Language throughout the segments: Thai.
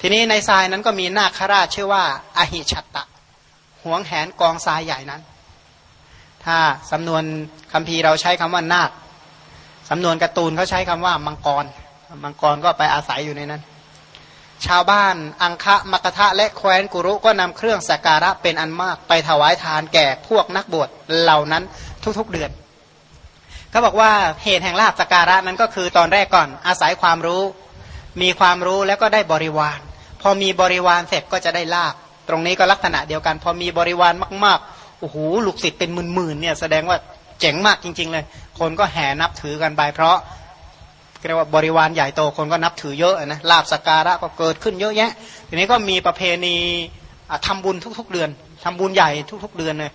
ทีนี้ในทรายนั้นก็มีนาคราชชื่อว่าอหิชัตตะหวงแหนกองทรายใหญ่นั้น ถ้าสำนวนคำพีเราใช้คำว่านาคสำนวนการ์ตูนเขาใช้คำว่ามังกร มังกรก็ไปอาศัยอยู่ในนั้น ชาวบ้านอังคะมกทะและแคว้นกุรุก็นำเครื่องสักการะเป็นอันมากไปถวายทานแก่พวกนักบวชเหล่านั้นทุกๆเดือนเขาบอกว่าเหตุแห่งลาบสักการะนั้นก็คือตอนแรกก่อนอาศัยความรู้ มีความรู้แล้วก็ได้บริวาร พอมีบริวารเสร็จก็จะได้ลาบตรงนี้ก็ลักษณะเดียวกัน พอมีบริวารมากๆโอ้โหลูกศิษย์เป็นหมื่นๆเนี่ยแสดงว่าเจ๋งมากจริง ๆ เลย คนก็แห่นับถือกันไปเพราะเรียกว่าบริวารใหญ่โตคนก็นับถือเยอะนะลาบสการะก็เกิดขึ้นเยอะแยะ ทีนี้ก็มีประเพณีทำบุญทุก ๆ เดือนทำบุญใหญ่ทุก ๆ เดือนเลย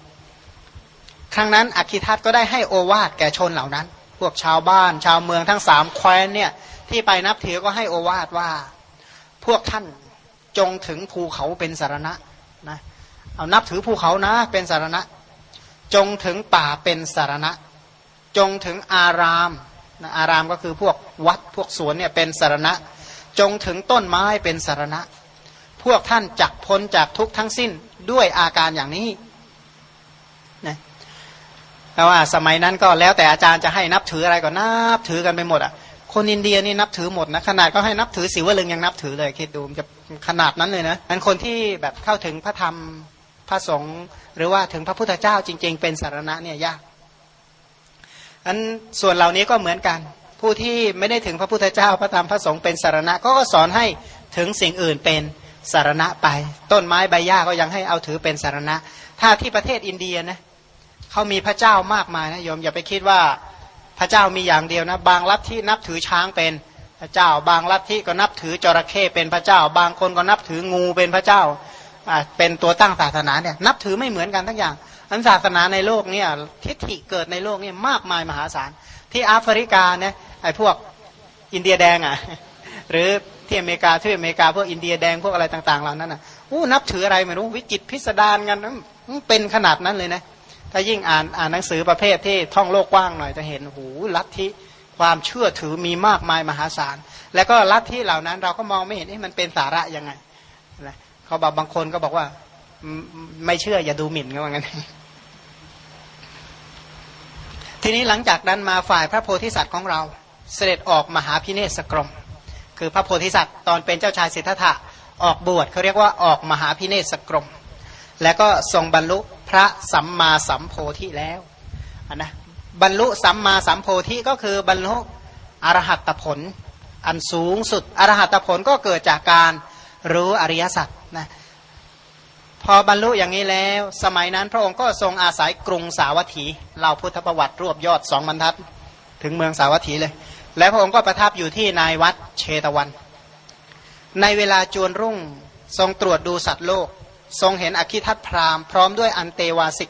ครั้งนั้นอคิทัตก็ได้ให้โอวาทแก่ชนเหล่านั้น พวกชาวบ้าน ชาวเมืองทั้งสามแคว้นเนี่ยที่ไปนับถือก็ให้โอวาทว่า พวกท่าน จงถึงภูเขาเป็นสารณะนะเอานับถือภูเขานะเป็นสารณะ จงถึงป่าเป็นสารณะ จงถึงอารามนะอารามก็คือพวกวัดพวกสวนเนี่ยเป็นสารณะ จงถึงต้นไม้เป็นสารณะ พวกท่านจักพ้นจากทุกทั้งสิ้นด้วยอาการอย่างนี้นะแต่ว่าสมัยนั้นก็แล้วแต่อาจารย์จะให้นับถืออะไรก็นับถือกันไปหมดอะ คนอินเดียนี่นับถือหมดนะขนาดก็ให้นับถือสิวลึงยังนับถือเลยคิดดูจะขนาดนั้นเลยนะนั้นคนที่แบบเข้าถึงพระธรรมพระสงฆ์หรือว่าถึงพระพุทธเจ้าจริง ๆ เป็นสารณะเนี่ยยากอันส่วนเหล่านี้ก็เหมือนกัน ผู้ที่ไม่ได้ถึงพระพุทธเจ้าพระธรรมพระสงฆ์เป็นสารณะก็สอนให้ถึงสิ่งอื่นเป็นสารณะไป ต้นไม้ใบหญ้าก็ยังให้เอาถือเป็นสารณะ ถ้าที่ประเทศอินเดียนะเขามีพระเจ้ามากมายนะโยมอย่าไปคิดว่า พระเจ้ามีอย่างเดียวนะ บางลัทธินับถือช้างเป็นพระเจ้า บางลัทธิก็นับถือจระเข้เป็นพระเจ้า บางคนก็นับถืองูเป็นพระเจ้าเป็นตัวตั้งศาสนาเนี่ยนับถือไม่เหมือนกันทั้งอย่างอันศาสนาในโลกเนี่ยทิฏฐิเกิดในโลกเนี่ยมากมายมหาศาล ที่แอฟริกาเนี่ยไอ้พวกอินเดียแดงอะหรือที่อเมริกาที่อเมริกาพวกอินเดียแดงพวกอะไรต่างๆเหล่านั้นอะอู้นับถืออะไรไม่รู้วิจิตพิสดารกันเป็นขนาดนั้นเลยนะ ถ้ายิ่งอ่านอ่านหนังสือประเภทที่ท่องโลกกว้างหน่อยจะเห็นหูลัทธิความเชื่อถือมีมากมายมหาศาล แล้วก็ลัทธิเหล่านั้นเราก็มองไม่เห็นมันเป็นสาระยังไงนะเขาบอกบางคนก็บอกว่า ไม่เชื่ออย่าดูหมิ่นก็ว่างั้นทีนี้หลังจากนั้นมาฝ่ายพระโพธิสัตว์ของเรา เสด็จออกมหาพิเนศกรม คือพระโพธิสัตว์ตอนเป็นเจ้าชายสิทธัตถะออกบวชเขาเรียกว่าออกมหาพิเนศกรม แล้วก็ทรงบรรลุ พระสัมมาสัมโพธิแล้วนนะบรรลุสัมมาสัมโพธิก็คือบรรลุอรหัตผล อันสูงสุดอรหัตผลก็เกิดจากการรู้อริยสัจนะพอบรรลุอย่างนี้แล้ว สมัยนั้นพระองค์ก็ทรงอาศัยกรุงสาวัตถีเล่าพุทธประวัติรวบยอดสองบรรทัด ถึงเมืองสาวัตถีเลย แล้วพระองค์ก็ประทับอยู่ที่นายวัดเชตวัน ในเวลาจวนรุ่งทรงตรวจดูสัตว์โลก ทรงเห็นอคิทัตพรามพร้อมด้วยอันเตวาสิก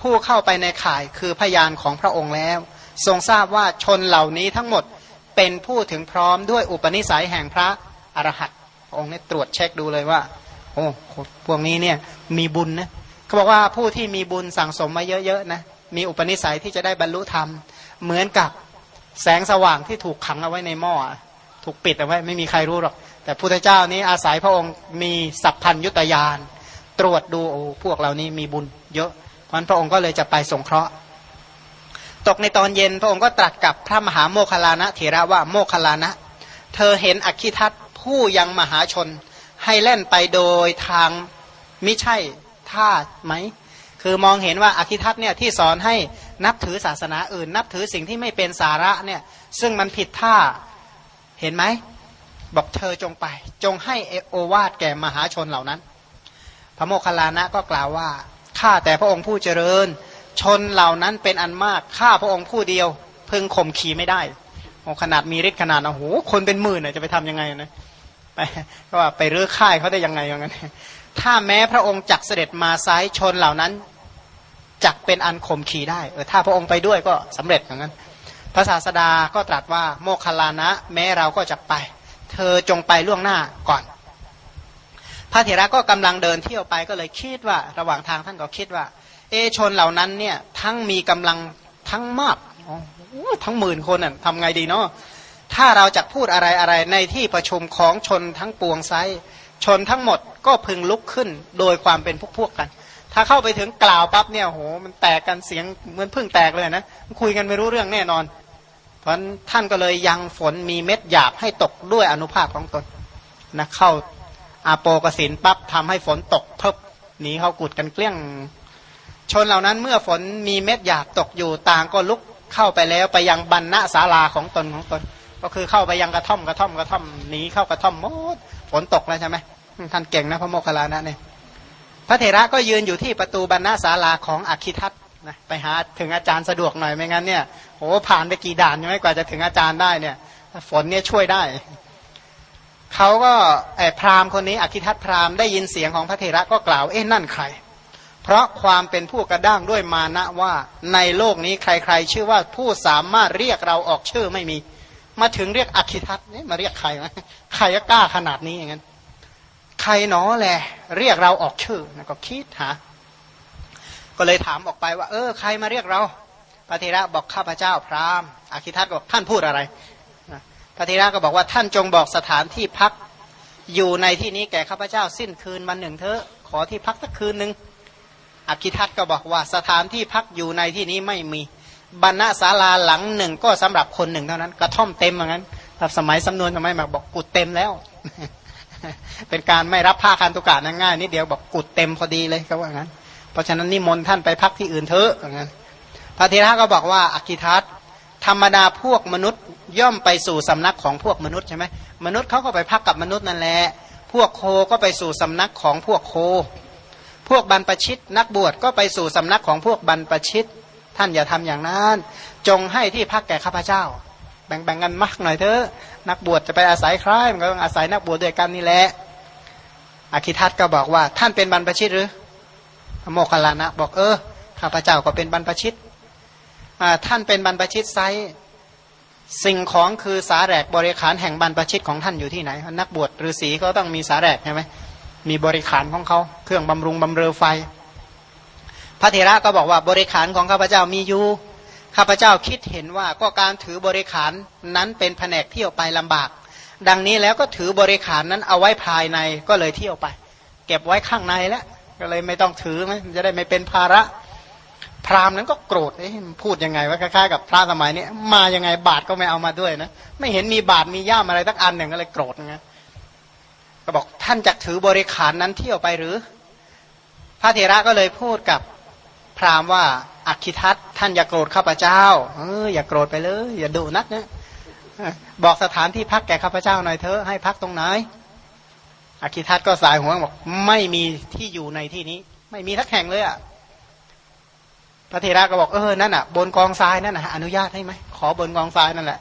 ผู้เข้าไปในข่ายคือพยานของพระองค์แล้ว ทรงทราบว่าชนเหล่านี้ทั้งหมดเป็นผู้ถึงพร้อมด้วยอุปนิสัยแห่งพระอรหัตองค์นี้ตรวจเช็คดูเลยว่า โอ้พวกนี้เนี่ยมีบุญนะเขาบอกว่าผู้ที่มีบุญสั่งสมมาเยอะๆนะมีอุปนิสัยที่จะได้บรรลุธรรม เหมือนกับแสงสว่างที่ถูกขังเอาไว้ในหม้อถูกปิดเอาไว้ไม่มีใครรู้หรอก แต่พุทธเจ้านี้อาศัยพระองค์มีสัพพัญยุตยาน ตรวจดูโอ้พวกเรานี้มีบุญเยอะเพราะพระองค์ก็เลยจะไปสงเคราะห์ ตกในตอนเย็นพระองค์ก็ตรัสกับพระมหาโมคคลานะเถระว่าโมคคลานะ เธอเห็นอคิทัตผู้ยังมหาชน ให้เล่นไปโดยทางไมิใช่ท่าไหม คือมองเห็นว่าอคิทัตเนี่ยที่สอนให้นับถือศาสนาอื่น นับถือสิ่งที่ไม่เป็นสาระเนี่ยซึ่งมันผิดท่าเห็นไหมบอกเธอจงไป จงให้โอวาดแก่มหาชนเหล่านั้น ระโมคคัลลานะก็กล่าวว่าข้าแต่พระองค์ผู้เจริญ ชนเหล่านั้นเป็นอันมากข้าพระองค์ผู้เดียวพึงข่มขีไม่ได้โอขนาดมีฤทธิ์ขนาดโอ้โหคนเป็นหมื่นจะไปทํำยังไงนะไปก็ว่าไปรื้อค่ายเขาได้ยังไงอย่างนั้นถ้าแม้พระองค์จักเสด็จมาซ้ายชนเหล่านั้นจักเป็นอันข่มขีได้เออถ้าพระองค์ไปด้วยก็สำเร็จอย่างนั้นพระศาสดาก็ตรัสว่าโมคคลานะ แม้เราก็จะไป เธอจงไปล่วงหน้าก่อน พระเถระก็กำลังเดินเที่ยวไปก็เลยคิดว่า ระหว่างทางท่านก็คิดว่า เอชนเหล่านั้นเนี่ยทั้งมีกำลังทั้งมากทั้งหมื่นคนน่ะทำไงดีเนาะถ้าเราจะพูดอะไรอะไรในที่ประชุมของชนทั้งปวงไซชนทั้งหมดก็พึงลุกขึ้นโดยความเป็นพวกพวกกัน ถ้าเข้าไปถึงกล่าวปั๊บเนี่ยโหมันแตกกันเสียงเหมือนพึ่งแตกเลยนะคุยกันไม่รู้เรื่องแน่นอน เพราะท่านก็เลยยังฝนมีเม็ดหยาบให้ตกด้วยอนุภาพของตนนะเข้า อาโปกสินปั๊บทำให้ฝนตกเพิบหนีเขากุดกันเกลี้ยง ชนเหล่านั้นเมื่อฝนมีเม็ดหยาบตกอยู่ต่างก็ลุกเข้าไปแล้วไปยังบรรณศาลาของตนของตน ก็คือเข้าไปยังกระท่อมกระท่อมกระท่อมหนีเข้ากระท่อมหมดฝนตกแล้วใช่ไหมท่านเก่งนะพระโมคคัลลานะเนี่ยพระเถระก็ยืนอยู่ที่ประตูบรรณศาลาของอคิทัตนะไปหาถึงอาจารย์สะดวกหน่อยไม่งั้นเนี่ยโอ้ผ่านไปกี่ด่านยังไม่กว่าจะถึงอาจารย์ได้เนี่ย ฝนเนี่ยช่วยได้ เขาก็ไอ้พราหมณ์คนนี้อคิทัตพราหมณ์ได้ยินเสียงของพระเถระก็กล่าวเอ๊ะนั่นใคร เพราะความเป็นผู้กระด้างด้วยมานะว่าในโลกนี้ใครๆ ชื่อว่าผู้สามารถเรียกเราออกชื่อไม่มี มาถึงเรียกอคิทัตนี่มาเรียกใครไหมใครกล้าขนาดนี้อย่างนั้นใครหนอแหละเรียกเราออกชื่อนะก็คิดหาก็เลยถามออกไปว่า เออ ใครมาเรียกเราพระเถระบอกข้าพเจ้าพราหมณ์อคิทัตบอกท่านพูดอะไร ระเทระก็บอกว่าท่านจงบอกสถานที่พักอยู่ในที่นี้แก่ข้าพเจ้าสิ้นคืนวันหนึ่งเถอะขอที่พักสักคืนหนึ่งอคิทัตก็บอกว่าสถานที่พักอยู่ในที่นี้ไม่มีบรรณศาลาหลังหนึ่งก็สำหรับคนหนึ่งเท่านั้น กระท่อมเต็มเหมือนกันแต่สมัยสำนวนทำไมมาบอกกุดเต็มแล้ว เป็นการไม่รับผ้าคันตุกะง่ายนิดเดียวบอกกุดเต็มพอดีเลยเขาว่างั้น เพราะฉะนั้นนิมนต์ท่านไปพักที่อื่นเถอะอย่างนั้นพระเทระก็บอกว่าอคิทัต ธรรมดาพวกมนุษย์ย่อมไปสู่สำนักของพวกมนุษย์ใช่ไหมมนุษย์เขาก็ไปพักกับมนุษย์นั่นแหละพวกโคก็ไปสู่สำนักของพวกโค พวกบรรพชิตนักบวชก็ไปสู่สำนักของพวกบรรพชิต ท่านอย่าทำอย่างนั้น จงให้ที่พักแก่ข้าพเจ้า แบ่งๆกันมากหน่อยเถอะนักบวชจะไปอาศัยใครมันก็ต้องอาศัยนักบวชด้วยกันนี่แหละอคิทัตก็บอกว่าท่านเป็นบรรพชิตหรือโมคคัลลานะบอกเออข้าพเจ้าก็เป็นบรรพชิต ท่านเป็นบรรพชิตไซสิ่งของคือสาแรกบริขารแห่งบรรพชิตของท่านอยู่ที่ไหน นักบวชฤาษีก็ต้องมีสาแรกใช่ไหมมีบริขารของเขาเครื่องบำรุงบำเรอไฟ พระเถระก็บอกว่าบริขารของข้าพเจ้ามีอยู่ข้าพเจ้าคิดเห็นว่าก็การถือบริขารนั้นเป็นแผนกเที่ยวไปลำบาก ดังนี้แล้วก็ถือบริขารนั้นเอาไว้ภายในก็เลยเที่ยวไป เก็บไว้ข้างในแล้วก็เลยไม่ต้องถือมันจะได้ไม่เป็นภาระ พราหมณ์นั้นก็โกรธเอ้พูดยังไงว่าคล้ายๆกับพระสมัยนี้มายังไงบาทก็ไม่เอามาด้วยนะไม่เห็นมีบาทมีย่ามอะไรตั้งอันหนึ่งก็เลยโกรธไงก็บอกท่านจะถือบริขารนั้นเที่ยวไปหรือ พระเถระก็เลยพูดกับพราหมณ์ว่าอักขิทัตท่านอย่าโกรธข้าพเจ้าเอออย่าโกรธไปเลย อย่าดุนักนะบอกสถานที่พักแก่ข้าพเจ้าหน่อยเถอะให้พักตรงไหนอักขิทัตก็สายหัวบอกไม่มีที่อยู่ในที่นี้ ไม่มีทักแห่งเลยอะ พระเทระก็บอกเออนั่นอะ บนกองทรายนั่นนะอนุญาตให้ไหมขอบนกองทรายนั่นแหละ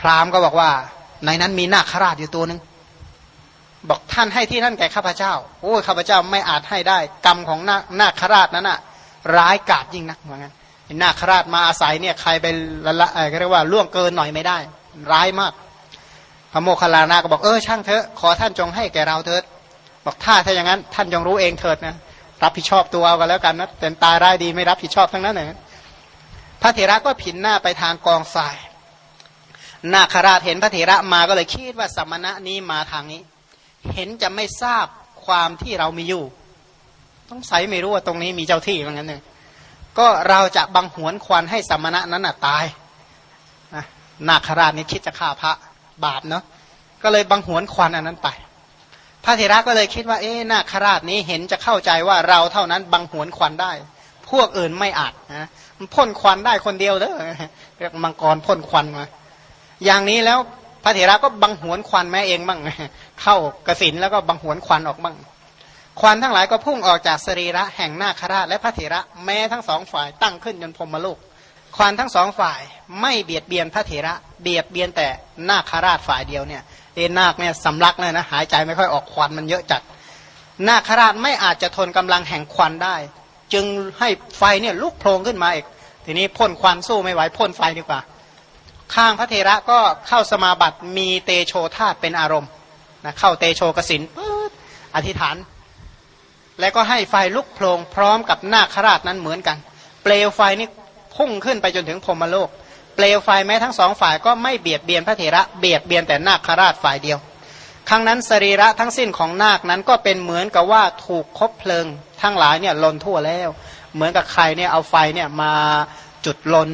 พราหมณ์ก็บอกว่า ในนั้นมีนาคราชอยู่ตัวหนึ่งบอกท่านให้ที่นั่นแก่ข้าพเจ้า โอ้ยข้าพเจ้าไม่อาจให้ได้ กรรมของนานาคราชนั้นอะ ร้ายกาจยิ่งนักเหมือนกันนาคราชมาอาศัยเนี่ยใครไปละละเรียกว่าล่วงเกินหน่อยไม่ได้ ร้ายมาก พระโมคคัลลานาก็บอกเออช่างเถอะขอท่านจงให้แก่เราเถิดบอกถ้าถ้าอย่างนั้น ท่านจงรู้เองเถิดนะ รับผิดชอบตัวเอากันแล้วกันนะเป็นตายร้ายดีไม่รับผิดชอบทั้งนั้นเลยพระเถระก็ผินหน้าไปทางกองทรายนาคราชเห็นพระเถระมาก็เลยคิดว่าสมณะนี้มาทางนี้ เห็นจะไม่ทราบความที่เรามีอยู่ ต้องใส่ไม่รู้ว่าตรงนี้มีเจ้าที่เหมือนกันหนึ่งก็เราจะบังหวนควันให้สมณะนั้นน่ะตายนาคราชนี่คิดจะฆ่าพระบาปเนาะก็เลยบังหวนควันอันนั้นไป พระเถระก็เลยคิดว่า เอ๊ะนาคราชนี้เห็นจะเข้าใจว่าเราเท่านั้นบังหวนควันได้ พวกอื่นไม่อาจนะมันพ่นควันได้คนเดียวเด้อเรียกมังกรพ่นควันมาอย่างนี้แล้วพระเถระก็บังหวนควันแม่เองบ้างเข้ากระสินแล้วก็บังหวนควันออกบ้างควันทั้งหลายก็พุ่งออกจากสรีระแห่งนาคราชและพระเถระแม้ทั้งสองฝ่ายตั้งขึ้นจนพรมโลกควันทั้งสองฝ่ายไม่เบียดเบียนพระเถระ เบียดเบียนแต่นาคราชฝ่ายเดียวเนี่ยเอ็นนาคเนี่ยสำลักเลยนะหายใจไม่ค่อยออกควันมันเยอะจัด นาคราชไม่อาจจะทนกำลังแห่งควันได้ จึงให้ไฟเนี่ยลุกโพลงขึ้นมาอีกทีนี้พ่นควันสู้ไม่ไหวพ่นไฟดีกว่า ข้างพระเทระก็เข้าสมาบัติมีเตโชธาตเป็นอารมณ์นะเข้าเตโชกสินปื๊ดอธิษฐาน แล้วก็ให้ไฟลุกโพลงพร้อมกับนาคราชนั้นเหมือนกัน เปลวไฟนี่พุ่งขึ้นไปจนถึงพรมโลก เปลวไฟแม้ทั้งสองฝ่ายก็ไม่เบียดเบียนพระเถระเบียดเบียนแต่นาคราชฝ่ายเดียว ครั้งนั้นสรีระทั้งสิ้นของนาคนั้นก็เป็นเหมือนกับว่าถูกคบเพลิง ทั้งหลายเนี่ยลนทั่วแล้ว เหมือนกับใครเนี่ยเอาไฟเนี่ยมาจุดลน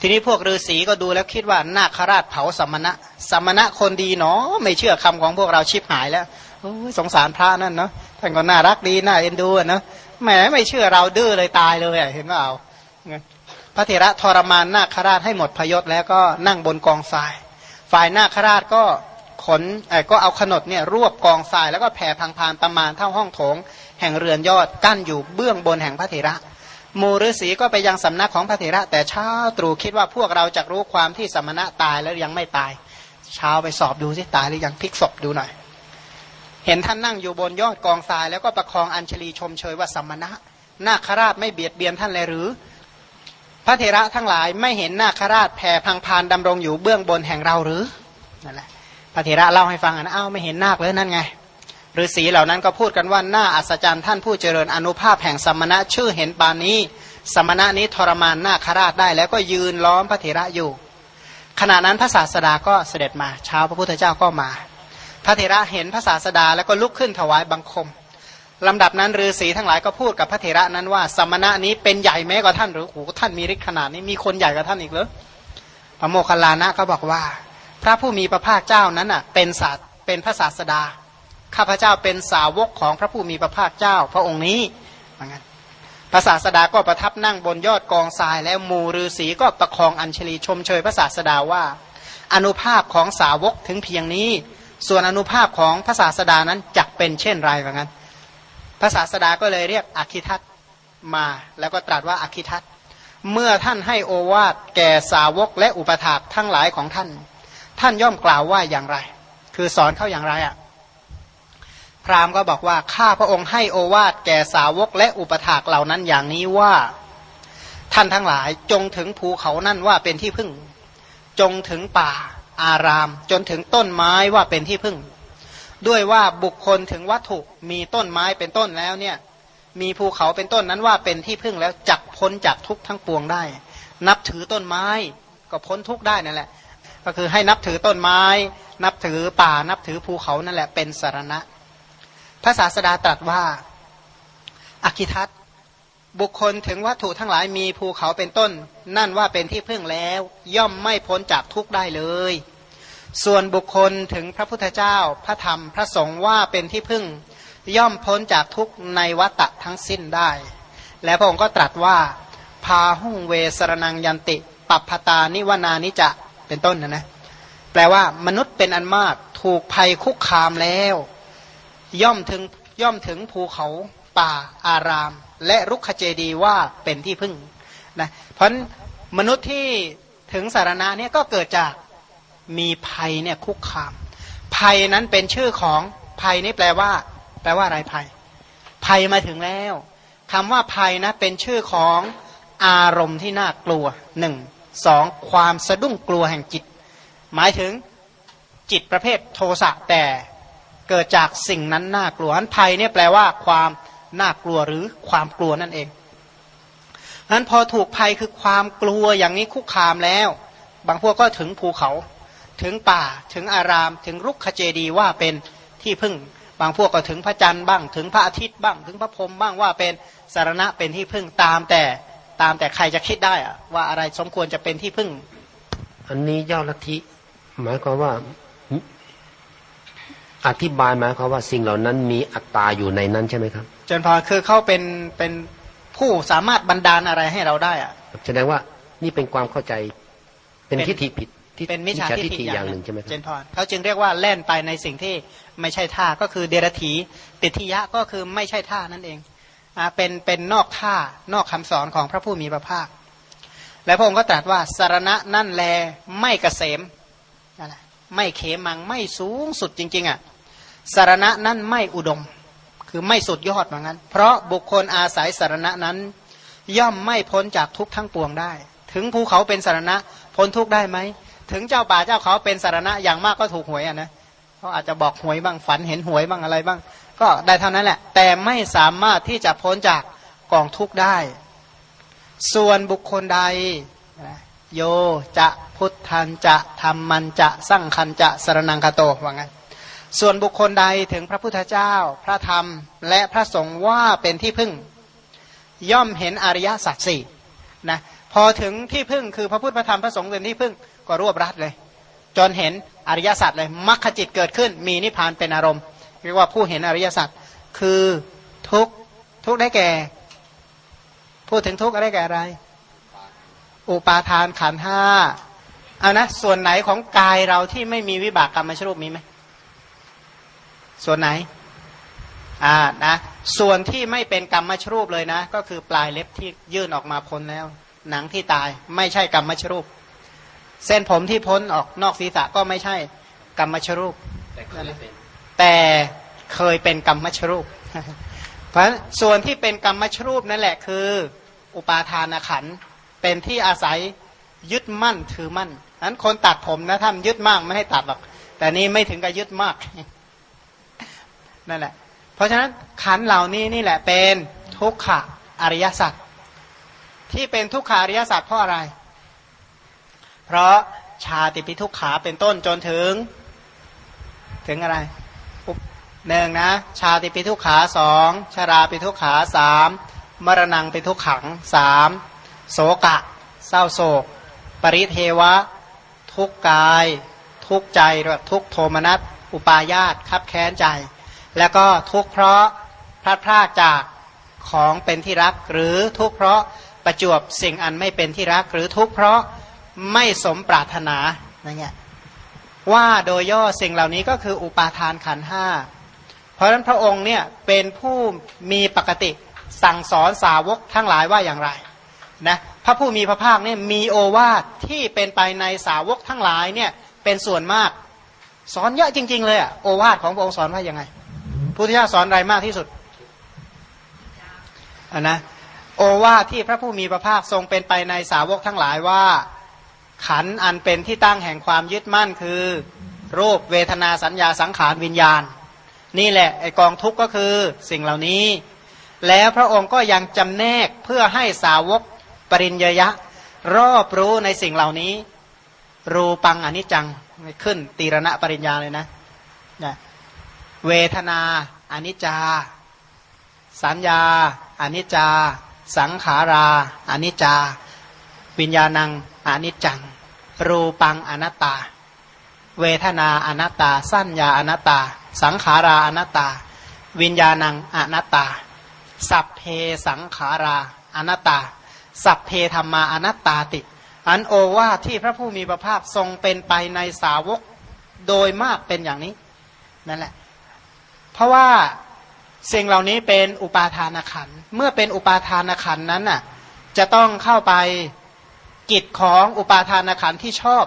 ทีนี้พวกฤาษีก็ดูแล้วคิดว่านาคราชเผาสมณะ สมณะคนดีเนาะไม่เชื่อคำของพวกเราชิบหายแล้วสงสารพระนั่นเนาะท่านก็น่ารักดีน่าเอ็นดูนะแหมไม่เชื่อเราดื้อเลยตายเลยเห็นว่าเอา พระเถระทรมานนาคราชให้หมดพยศแล้วก็นั่งบนกองทราย ฝ่ายนาคราชก็ขนก็เอาขนดเนี่ยรวบกองทรายแล้วก็แผ่พังพานประมาณเท่าห้องโถง แห่งเรือนยอดกั้นอยู่เบื้องบนแห่งพระเถระมูฤษีก็ไปยังสำนักของพระเถระ แต่เช้าตรู่คิดว่าพวกเราจะรู้ความที่สมณะตายแล้วยังไม่ตาย เช้าไปสอบดูสิตายหรือยังพลิกศพดูหน่อย เห็นท่านนั่งอยู่บนยอดกองทรายแล้วก็ประคองอัญชลีชมเชยว่าสมณะนาคราชไม่เบียดเบียนท่านเลยหรือ พระเถระทั้งหลายไม่เห็นนาคราชแผ่พังพานดำรงอยู่เบื้องบนแห่งเราหรือนั่นแหละพระเถระเล่าให้ฟังนะอ้าวไม่เห็นนาคเลยนั่นไงฤาษีเหล่านั้นก็พูดกันว่าหน้าอัศจรรย์ท่านผู้เจริญอนุภาพแห่งสมณะชื่อเห็นปานนี้ สมณะนี้ทรมานนาคราชได้ แล้วก็ยืนล้อมพระเถระอยู่ ขณะนั้นพระศาสดาก็เสด็จมาเช้าพระพุทธเจ้าก็มา พระเถระเห็นพระศาสดาแล้วก็ลุกขึ้นถวายบังคม ลำดับนั้นฤาษีทั้งหลายก็พูดกับพระเถระนั้นว่า สมณะนี้เป็นใหญ่แม้กว่าท่านหรือโอ้ท่านมีฤทธิ์ขนาดนี้มีคนใหญ่กว่าท่านอีกเหรอพระโมคคัลลานะก็บอกว่า พระผู้มีพระภาคเจ้านั้นอะเป็นศาสเป็นพระศาสดาข้าพเจ้าเป็นสาวกของพระผู้มีพระภาคเจ้า พระองค์นี้เหมือนกันพระศาสดาก็ประทับนั่งบนยอดกองทราย แล้วมูฤาษีก็ประคองอัญชลีชมเชยพระศาสดาว่า อนุภาพของสาวกถึงเพียงนี้ ส่วนอนุภาพของพระศาสดานั้นจักเป็นเช่นไรเหมือนกัน พระศาสดาก็เลยเรียกอคิทัตมา แล้วก็ตรัสว่าอคิทัตเมื่อท่านให้โอวาทแก่สาวกและอุปถากทั้งหลายของท่าน ท่านย่อมกล่าวว่าอย่างไร คือสอนเขาอย่างไรอะ่ะพราหมณ์ก็บอกว่าข้าพระองค์ให้โอวาทแก่สาวกและอุปถากเหล่านั้นอย่างนี้ว่า ท่านทั้งหลายจงถึงภูเขานั่นว่าเป็นที่พึ่ง จงถึงป่า อาราม จนถึงต้นไม้ว่าเป็นที่พึ่ง ด้วยว่าบุคคลถึงวัตถุมีต้นไม้เป็นต้นแล้วเนี่ยมีภูเขาเป็นต้นนั้นว่าเป็นที่พึ่งแล้วจักพ้นจากทุกทั้งปวงได้ นับถือต้นไม้ก็พ้นทุกได้นั่นแหละ ก็คือให้นับถือต้นไม้ นับถือป่านับถือภูเขานั่นแหละเป็นสารณะ พระศาสดาตรัสว่าอคิทัตบุคคลถึงวัตถุทั้งหลายมีภูเขาเป็นต้น นั่นว่าเป็นที่พึ่งแล้ว ย่อมไม่พ้นจากทุกข์ได้เลย ส่วนบุคคลถึงพระพุทธเจ้า พระธรรม พระสงฆ์ว่าเป็นที่พึ่งย่อมพ้นจากทุกในวัตะทั้งสิ้นได้ และพระองค์ก็ตรัสว่า พาหุ่งเวสรนังยันติ ปัปพตานิวนานิจะเป็นต้นนะนะแปลว่ามนุษย์เป็นอันมากถูกภัยคุกคามแล้ว ย่อมถึงย่อมถึงภูเขาป่าอาราม และรุกขเจดีว่าเป็นที่พึ่งนะเพราะมนุษย์ที่ถึงสารณะเนี่ยก็เกิดจาก มีภัยเนี่ยคุกคาม ภัยนั้นเป็นชื่อของภัยนี่แปลว่า แปลว่าอะไรภัย ภัยมาถึงแล้วคำว่าภัยนะเป็นชื่อของอารมณ์ที่น่ากลัวหนึ่งสองความสะดุ้งกลัวแห่งจิต หมายถึงจิตประเภทโทสะแต่เกิดจากสิ่งนั้นน่ากลัวนั้นภัยเนี่ยแปลว่าความน่ากลัวหรือความกลัวนั่นเองนั้นพอถูกภัยคือความกลัวอย่างนี้คุกคามแล้ว บางพวกก็ถึงภูเขา ถึงป่าถึงอาราม ถึงรุกขเจดีว่าเป็นที่พึ่ง บางพวกก็ถึงพระจันทร์บ้าง ถึงพระอาทิตย์บ้าง ถึงพระพรหมบ้างว่าเป็นสารณะเป็นที่พึ่งตามแต่ตามแต่ใครจะคิดได้อะว่าอะไรสมควรจะเป็นที่พึ่ง อันนี้เจ้าลัทธิหมายความว่าอธิบายหมายความว่าสิ่งเหล่านั้นมีอัตตาอยู่ในนั้นใช่ไหมครับเจนพอคือเขาเป็นเป็นผู้สามารถบันดาลอะไรให้เราได้อะแสดงว่านี่เป็นความเข้าใจเป็นทิฏฐิผิด เป็นมิจฉาทิฏฐิอย่างหนึ่งใช่ไหมเจนพรเขาจึงเรียกว่าแล่นไปในสิ่งที่ไม่ใช่ท่าก็คือเดรธีติทิยะก็คือไม่ใช่ท่านั่นเองอ่าเป็นเป็นนอกท่านอกคำสอนของพระผู้มีพระภาค และพระองค์ก็ตรัสว่าสารณะนั่นแลไม่เกษมไม่เขมังไม่สูงสุดจริง ๆอะสารณะนั้นไม่อุดม คือไม่สุดยอดเหมือนกันเพราะบุคคลอาศัยสารณะนั้น ย่อมไม่พ้นจากทุกทั้งปวงได้ ถึงภูเขาเป็นสารณะพ้นทุกได้ไหม ถึงเจ้าป่าเจ้าเขาเป็นสารณะอย่างมากก็ถูกหวยอะนะเขาอาจจะบอกหวยบ้างฝันเห็นหวยบ้างอะไรบ้าง ก็ได้เท่านั้นแหละ แต่ไม่สามารถที่จะพ้นจากกองทุกได้ ส่วนบุคคลใดโยจะพุทธันจะธรรมันจะสั่งคันจะสรนังคาโตว่างั้นส่วนบุคคลใดถึงพระพุทธเจ้า พระธรรม และพระสงฆ์ว่าเป็นที่พึ่ง ย่อมเห็นอริยสัจสี่นะพอถึงที่พึ่งคือพระพุทธพระธรรมพระสงฆ์เป็นที่พึ่ง ก็รวบรัดเลย จนเห็นอริยสัจเลยมรรคจิตเกิดขึ้น มีนิพพานเป็นอารมณ์เรียกว่าผู้เห็นอริยสัจคือทุกทุกได้แก่ พูดถึงทุกได้แก่อะไร อุปาทานขันห้าเอานะส่วนไหนของกายเราที่ไม่มีวิบากกรรมมชรูปมีไหมส่วนไหนอ่านะส่วนที่ไม่เป็นกรรมมชรูปเลยนะ ก็คือปลายเล็บที่ยื่นออกมาพ้นแล้ว หนังที่ตายไม่ใช่กรรมมชรูป เส้นผมที่พ้นออกนอกศีรษะก็ไม่ใช่กรรมมชรูป แต่เคยเป็นกรรมมชรูป เพราะส่วนที่เป็นกรรมมชรูปนั่นแหละคือ อุปาทานขันเป็นที่อาศัยยึดมั่นถือมั่นนั้นคนตัดผมนะท่านยึดมากไม่ให้ตัดหรอก แต่นี้ไม่ถึงกับยึดมากนั่นแหละ เพราะฉะนั้นขันเหล่านี้นี่แหละเป็นทุกขะอริยสัจที่เป็นทุกขาอริยสัจเพราะอะไร เพราะชาติปิทุกขาเป็นต้นจนถึง ถึงอะไรหนึ่งนะ ชาติปิทุกขาสองชาราปิทุกขาสามมรณงปิทุกขังสามโสกะ เศร้าโศก ปริเทวะ ทุกกาย ทุกใจหรือทุกโทมนัสอุปาญาตคับแค้นใจ แล้วก็ทุกเพราะพลาดพลาดจากของเป็นที่รัก หรือทุกเพราะประจวบสิ่งอันไม่เป็นที่รัก หรือทุกเพราะ ไม่สมปรารถนานั่นไงว่าโดยย่อสิ่งเหล่านี้ก็คืออุปาทานขันห้าเพราะฉะนั้นพระองค์เนี่ยเป็นผู้มีปกติสั่งสอนสาวกทั้งหลายว่าอย่างไรนะพระผู้มีพระภาคเนี่ยมีโอวาทที่เป็นไปในสาวกทั้งหลายเนี่ยเป็นส่วนมาก สอนเยอะจริง ๆ เลยอะโอวาทของพระองค์สอนว่ายังไงพุทธเจ้าสอนอะไรมากที่สุดอันนะโอวาทที่พระผู้มีพระภาคทรงเป็นไปในสาวกทั้งหลายว่า ขันอันเป็นที่ตั้งแห่งความยึดมั่นคือ รูปเวทนาสัญญาสังขารวิญญาณ นี่แหละไอกองทุกข์ก็คือสิ่งเหล่านี้ แล้วพระองค์ก็ยังจำแนกเพื่อให้สาวกปริญญยะ รอบรู้ในสิ่งเหล่านี้ รูปังอนิจจังขึ้นตีรณะปริญญาเลยนะนะเวทนาอนิจจา สัญญาอนิจจา สังขาราอนิจจา วิญญาณังอนิจจัง รูปังอนัตตา เวทนาอนัตตา สัญญาอนัตตา สังขาราอนัตตา วิญญาณังอนัตตา สัพเพสังขาราอนัตตา สัพเพธรรมาอนัตตาติ อันโอว่าที่พระผู้มีพระภาคทรงเป็นไปในสาวกโดยมากเป็นอย่างนี้นั่นแหละ เพราะว่าสิ่งเหล่านี้เป็นอุปาทานขัน เมื่อเป็นอุปาทานขันนั้นน่ะจะต้องเข้าไป กิจของอุปาทานขันที่ชอบ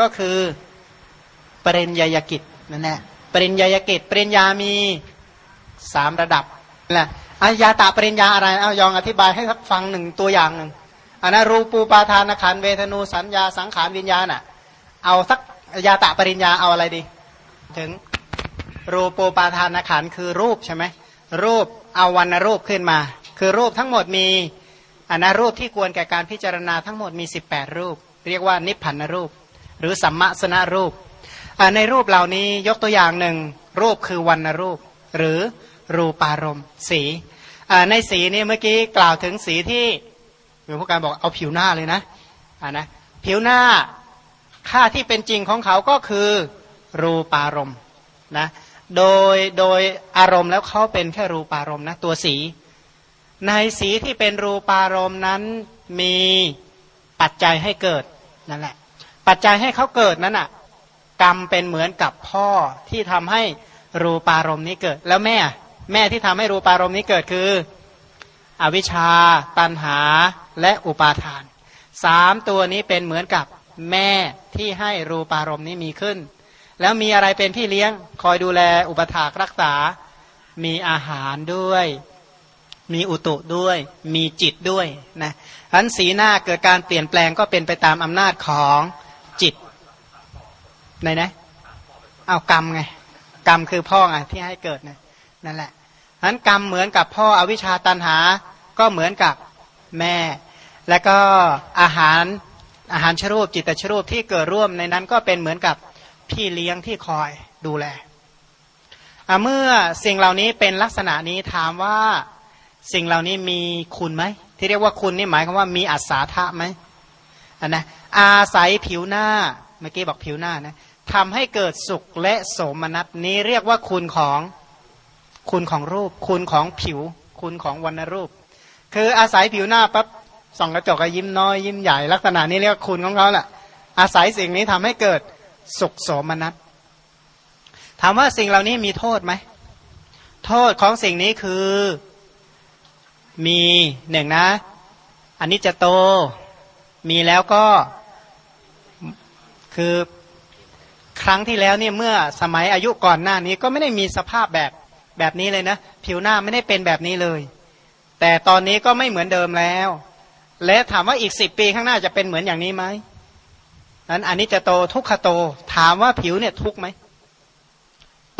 ก็คือปริญญากิจนั่นแหละปริญญากิจปริญญามีสามระดับแหละอายาตาปริญญาอะไรเอายองอธิบายให้สักฟังหนึ่งตัวอย่างหนึ่งอันนั้นรูปูปาทานขันเวทนูสัญญาสังขารวิญญาณอะ เอาสักยาตาปริญญาเอาอะไรดี ถึงรูปูปาทานขันคือรูปใช่ไหมรูปเอาวันรูปขึ้นมา คือรูปทั้งหมดมี อันนรูปที่ควรแก่การพิจารณาทั้งหมดมี 18 รูป เรียกว่านิพพานรูป หรือสัมมาสนารูป ในรูปเหล่านี้ยกตัวอย่างหนึ่ง รูปคือวันรูป หรือรูปารมณ์สีในสีนี้เมื่อกี้กล่าวถึงสีที่หลวงพ่อการบอกเอาผิวหน้าเลยนะอ่านะผิวหน้าค่าที่เป็นจริงของเขาก็คือรูปารมณ์นะโดยโดยอารมณ์แล้วเขาเป็นแค่รูปารมณ์นะตัวสี ในสีที่เป็นรูปารมณ์นั้นมีปัจจัยให้เกิดนั่นแหละ ปัจจัยให้เขาเกิดนั้นอะ กรรมเป็นเหมือนกับพ่อที่ทำให้รูปารมณ์นี้เกิด แล้วแม่แม่ที่ทำให้รูปารมณ์นี้เกิดคือ อวิชชา ตันหาและอุปาทานสามตัวนี้เป็นเหมือนกับแม่ที่ให้รูปารมณ์นี้มีขึ้น แล้วมีอะไรเป็นพี่เลี้ยง คอยดูแลอุปถากรักษา มีอาหารด้วย มีอุตุด้วย มีจิตด้วยนะอันสีหน้าเกิดการเปลี่ยนแปลงก็เป็นไปตามอำนาจของจิตไหนนะเอากรรมไงกรรมคือพ่อไงที่ให้เกิดนะนั่นแหละอันกรรมเหมือนกับพ่ออวิชชาตันหา ก็เหมือนกับแม่ แล้วก็อาหารอาหารชรูปจิตชรูปที่เกิดร่วมในนั้นก็เป็นเหมือนกับพี่เลี้ยงที่คอยดูแลเมื่อสิ่งเหล่านี้เป็นลักษณะนี้ถามว่า สิ่งเหล่านี้มีคุณไหม ที่เรียกว่าคุณนี่หมายความว่ามีอัศาธะไหมอันนะอาศัยผิวหน้าเมื่อกี้บอกผิวหน้านะทำให้เกิดสุขและโสมนัสนี้เรียกว่าคุณของคุณของรูป คุณของผิว คุณของวรรณรูป คืออาศัยผิวหน้าปั๊บส่องกระจกก็ยิ้มน้อยยิ้มใหญ่ลักษณะนี้เรียกว่าคุณของเขาแหละอาศัยสิ่งนี้ทำให้เกิดสุขโสมนัสถามว่าสิ่งเหล่านี้มีโทษไหมโทษของสิ่งนี้คือ มีหนึ่งนะอันนี้จะโตมีแล้วก็คือครั้งที่แล้วเนี่ยเมื่อสมัยอายุก่อนหน้านี้ก็ไม่ได้มีสภาพแบบแบบนี้เลยนะ ผิวหน้าไม่ได้เป็นแบบนี้เลย แต่ตอนนี้ก็ไม่เหมือนเดิมแล้ว และถามว่าอีกสิบปีข้างหน้าจะเป็นเหมือนอย่างนี้ไหมนั้นอันนี้จะโตทุกขโต ถามว่าผิวเนี่ยทุกไหม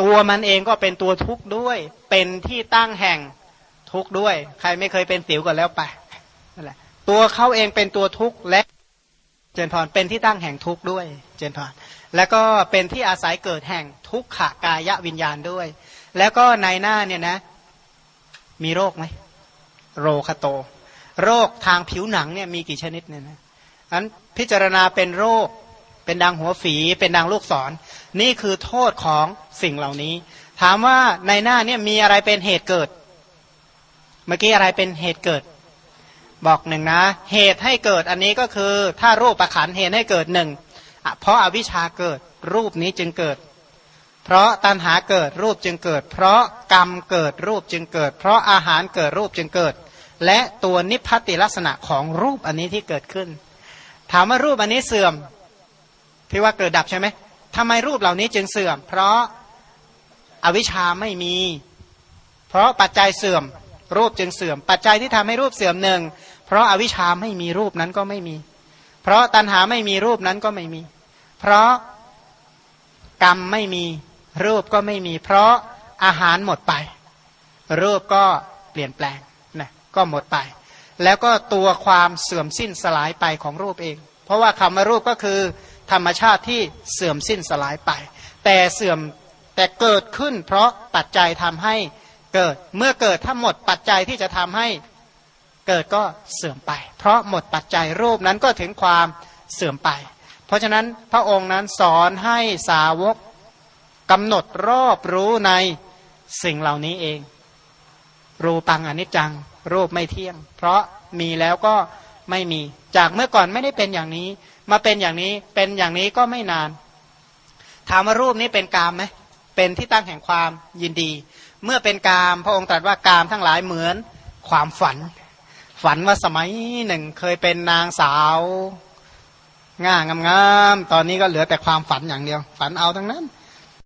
ตัวมันเองก็เป็นตัวทุกข์ด้วย เป็นที่ตั้งแห่ง ทุกข์ด้วย ใครไม่เคยเป็นสิวก็แล้วไปนั่นแหละตัวเขาเองเป็นตัวทุกข์และเจนพรเป็นที่ตั้งแห่งทุกข์ด้วย เจนพรแล้วก็เป็นที่อาศัยเกิดแห่งทุกขากายวิญญาณด้วย แล้วก็ในหน้าเนี่ยนะ มีโรคไหมโรคโต โรคทางผิวหนังเนี่ยมีกี่ชนิดเนี่ยนะอันพิจารณาเป็นโรคเป็นดังหัวฝี เป็นดังลูกศรนี่คือโทษของสิ่งเหล่านี้ ถามว่าในหน้าเนี่ยมีอะไรเป็นเหตุเกิด เมื่อกี้อะไรเป็นเหตุเกิด บอกหนึ่งนะ เหตุให้เกิดอันนี้ก็คือ ถ้ารูปประขันเหตุให้เกิดหนึ่งเพราะอาวิชชาเกิดรูปนี้จึงเกิด เพราะตัณหาเกิดรูปจึงเกิด เพราะกรรมเกิดรูปจึงเกิด เพราะอาหารเกิดรูปจึงเกิด และตัวนิพพติลักษณะของรูปอันนี้ที่เกิดขึ้น ถามว่ารูปอันนี้เสื่อมที่ว่าเกิดดับใช่ไหมทำไมรูปเหล่านี้จึงเสื่อม เพราะอาวิชชาไม่มี เพราะปัจจัยเสื่อม รูปจึงเสื่อม ปัจจัยที่ทำให้รูปเสื่อมหนึ่งเพราะอาวิชชาไม่มีรูปนั้นก็ไม่มี เพราะตัณหาไม่มีรูปนั้นก็ไม่มี เพราะกรรมไม่มีรูปก็ไม่มี เพราะอาหารหมดไป รูปก็เปลี่ยนแปลงนะก็หมดไป แล้วก็ตัวความเสื่อมสิ้นสลายไปของรูปเอง เพราะว่าคำว่ารูปก็คือธรรมชาติที่เสื่อมสิ้นสลายไป แต่เสื่อมแต่เกิดขึ้น เพราะปัจจัยทำให้ เกิด เมื่อเกิดถ้าหมดปัจจัยที่จะทำให้เกิดก็เสื่อมไป เพราะหมดปัจจัยรูปนั้นก็ถึงความเสื่อมไป เพราะฉะนั้นพระองค์นั้นสอนให้สาวกกำหนดรอบรู้ในสิ่งเหล่านี้เอง รูปังอนิจจัง รูปไม่เที่ยง เพราะมีแล้วก็ไม่มี จากเมื่อก่อนไม่ได้เป็นอย่างนี้ มาเป็นอย่างนี้เป็นอย่างนี้ก็ไม่นาน ถามว่ารูปนี้เป็นกามไหมเป็นที่ตั้งแห่งความยินดี เมื่อเป็นกามพระองค์ตรัสว่ากามทั้งหลายเหมือนความฝัน ฝันว่าสมัยหนึ่งเคยเป็นนางสาวง่างามๆตอนนี้ก็เหลือแต่ความฝันอย่างเดียว ฝันเอาทั้งนั้น